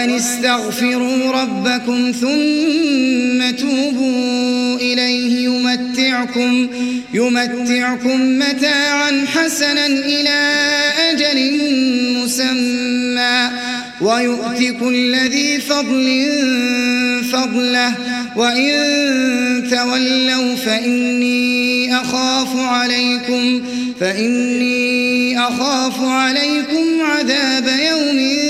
وأن استغفروا ربكم ثم توبوا إليه يمتعكم يمتعكم متاعا حسنا إلى أجل مسمى ويؤتي كل ذي فضل فضله وإن تولوا فإني أخاف عليكم فإني أخاف عليكم عذاب يوم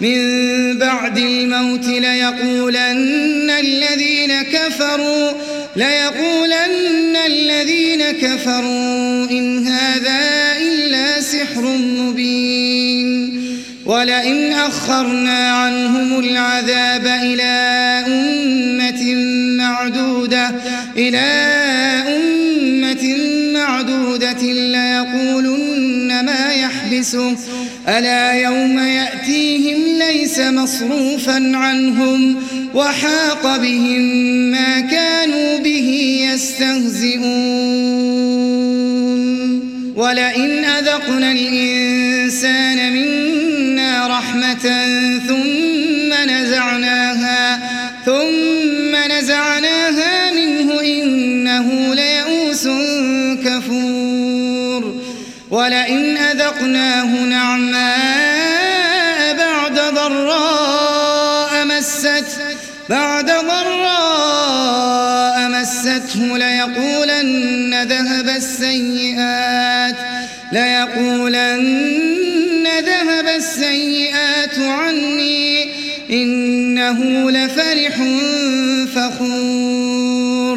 من بعد الموت ليقولن الذين كفروا ليقولن الذين كفروا إن هذا إلا سحر مبين. ولئن أخرنا عنهم العذاب إلى أمة معدودة إلى أمة معدودة ليقولن ما يحبسه ألا يوم يأتيهم ليس مصروفا عنهم وحاق بهم ما كانوا به يستهزئون. ولئن أذقنا الإنسان منا رحمة ثم السيئات ليقولن ذهب السيئات عني إنه لفرح فخور.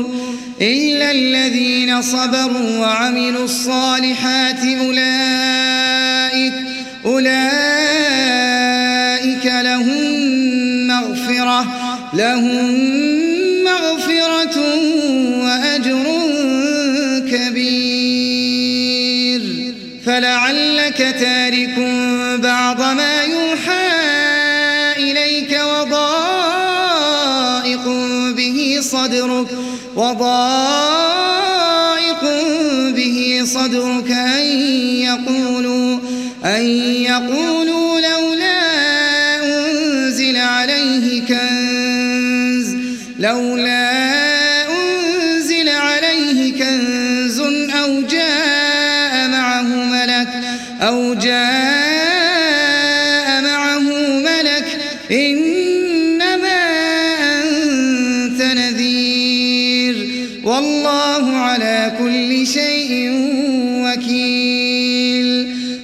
إلا الذين صبروا وعملوا الصالحات أولئك أولئك لهم مغفرة لهم فلعلك تارك بعض ما يوحى إليك وضائق به صدرك وضائق به صدرك أن يقولوا أن يقولوا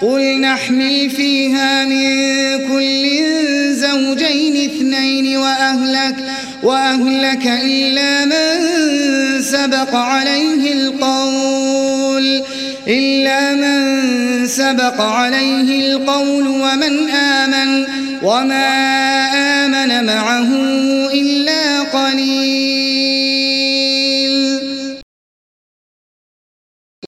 قل نحمل فيها من كل زوجين اثنين وأهلك وأهلك إلا من سبق عليه القول إلا من سبق عليه القول ومن آمن وما آمن معه إلا قليل.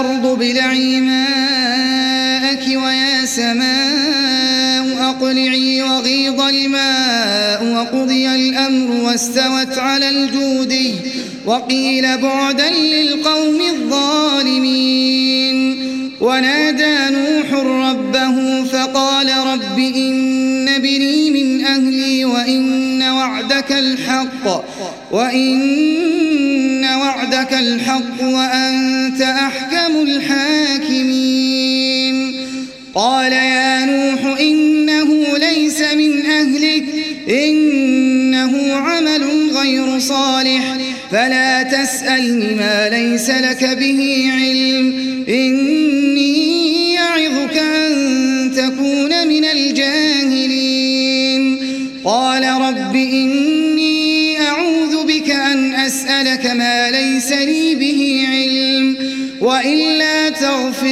أرض ابلعي ماءك ويا سماء أقلعي وغيض الماء وقضي الأمر واستوت على الجودي وقيل بعدا للقوم الظالمين. ونادى نوح ربه فقال رب إن بني من أهلي وإن وعدك الحق وإن وعدك الحق وأنت أحكم الحاكمين. قال يا نوح إنه ليس من أهلك إنه عمل غير صالح. فلا تسألني ما ليس لك به علم إني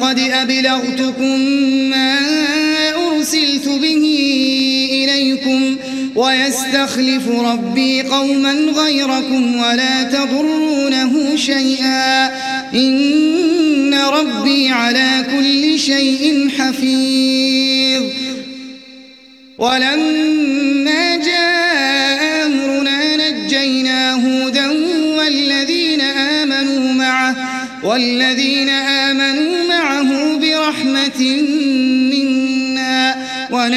فقد أبلغتكم ما أرسلت به إليكم ويستخلف ربي قوما غيركم ولا تضرونه شيئا إن ربي على كل شيء حفيظ. ولما جاء أمرنا نجينا هودا والذين آمنوا معه والذين آمنوا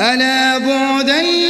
ألا بعدا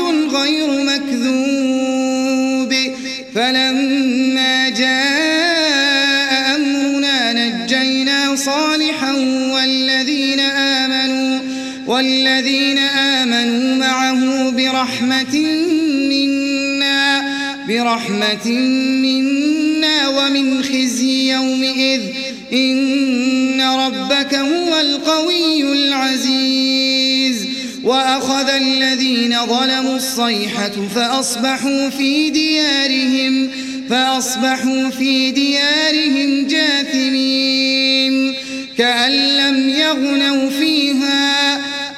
والذين آمنوا معه برحمة منا برحمة منا ومن خزي يومئذ إن ربك هو القوي العزيز. وأخذ الذين ظلموا الصيحة فأصبحوا في ديارهم فأصبحوا في ديارهم جاثمين كأن لم يغنوا فيها.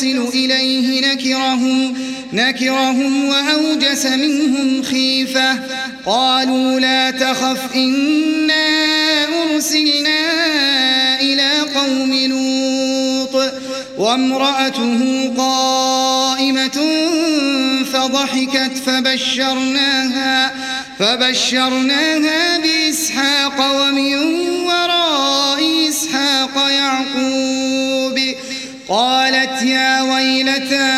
تصل إليه نكرهم نكرهم وأوجس منهم خيفة. قالوا لا تخف إنا أرسلنا إلى قوم لوط. وامرأته قائمة فضحكت فبشرناها فبشرناها بإسحاق ومن وراء إسحاق يعقوب. قالت يا ويلتى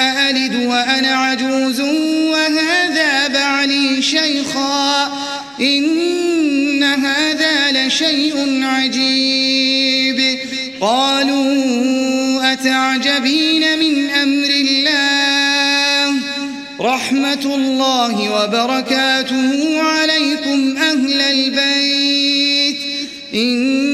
أألد وأنا عجوز وهذا بعلي شيخا إن هذا لشيء عجيب قالوا أتعجبين من أمر الله رحمة الله وبركاته عليكم أهل البيت إنه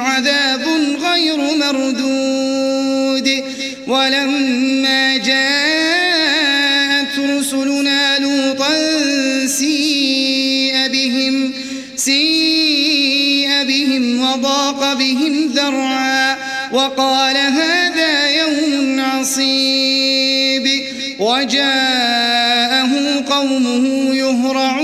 عذاب غير مردود. ولما جاءت رسلنا لوطا سيء بهم سيء بهم وضاق بهم ذرعا وقال هذا يوم عصيب. وجاءه قومه يهرعون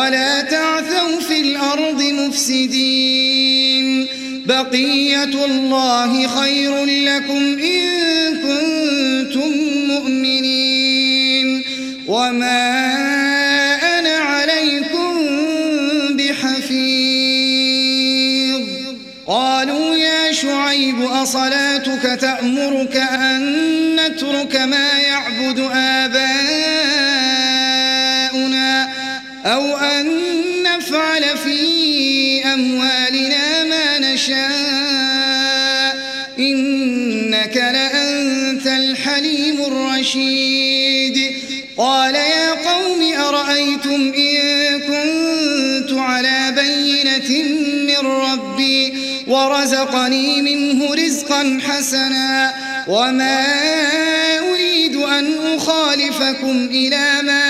ولا تعثوا في الأرض مفسدين. بقية الله خير لكم إن كنتم مؤمنين. وما أنا عليكم بحفيظ. قالوا يا شعيب أصلاتك تأمرك أن نترك ما يعبد آباؤنا أو أن نفعل في أموالنا ما نشاء. إنك لأنت الحليم الرشيد. قال يا قوم أرأيتم إن كنت على بينة من ربي ورزقني منه رزقا حسنا وما أريد أن أخالفكم إلى ما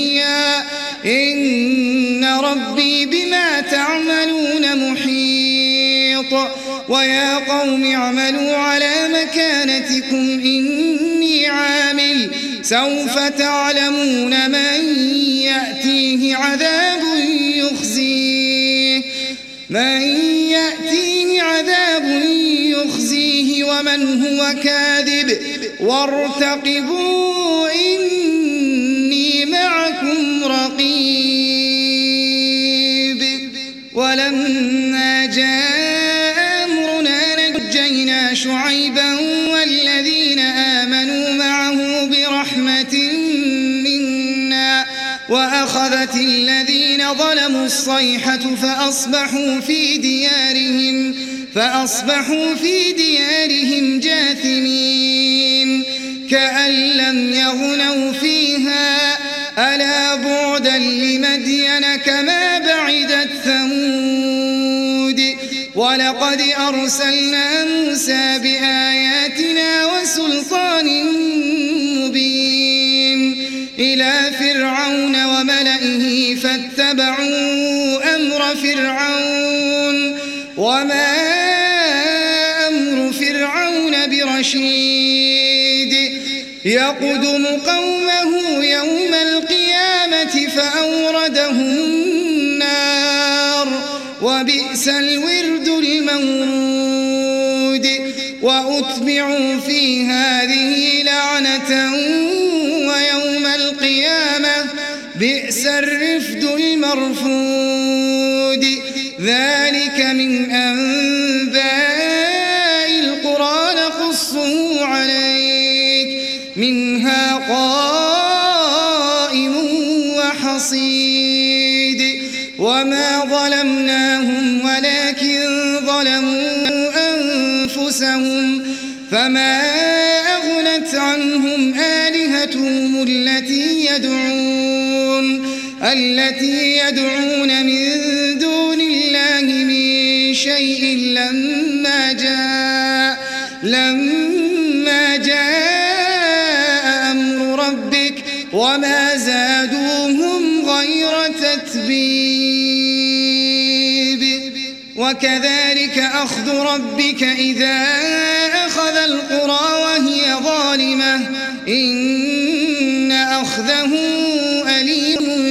ويا قوم اعملوا على مكانتكم إني عامل. سوف تعلمون من يأتيه عذاب يخزيه. من يأتيه عذاب يخزيه ومن هو كاذب. وارتقبوا ظلموا الصيحة فأصبحوا في ديارهم فأصبحوا في ديارهم جاثمين كأن لم يغنوا فيها ألا بعدا لمدين كما بعدت ثمود ولقد أرسلنا موسى بآياتنا وسلطان مبين إلى فرعون فاتبعوا أمر فرعون وما رشيد يقدم قومه يوم القيامة فأوردهم النار وبئس الورد المورود وأتبعوا في هذه لعنة ويوم القيامة بئس الرفد المرفود. ذلك من أنباء منها قائم وحصيد. وما ظلمناهم ولكن ظلموا أنفسهم. فما أغنت عنهم آلهتهم التي يدعون التي يدعون من دون الله من شيء لما جاء لما جاء وما زادوهم غير تتبيب. وكذلك أخذ ربك إذا أخذ القرى وهي ظالمة. إن أخذه أليم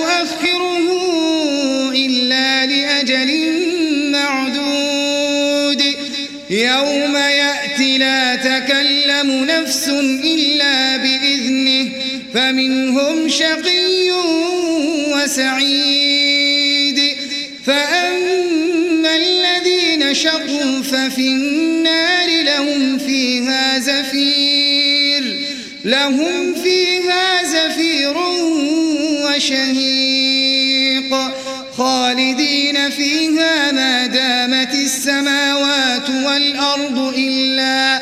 تكلم نفس إلا بإذنه فمنهم شقي وسعيد. فأما الذين شقوا ففي النار لهم فيها زفير لهم فيها زفير وشهيق. خالدين فيها ما دامت السماوات والأرض إلا,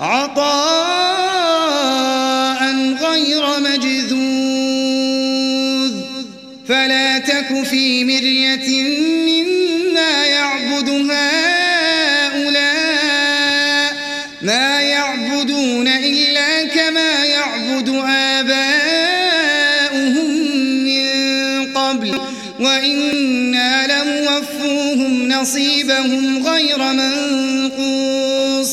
عطاء غير مجذوذ. فلا تك في مرية مما يعبد هؤلاء ما يعبدون إلا كما يعبد آباؤهم من قبل. وإنا لموفوهم نصيبهم غير منقوص.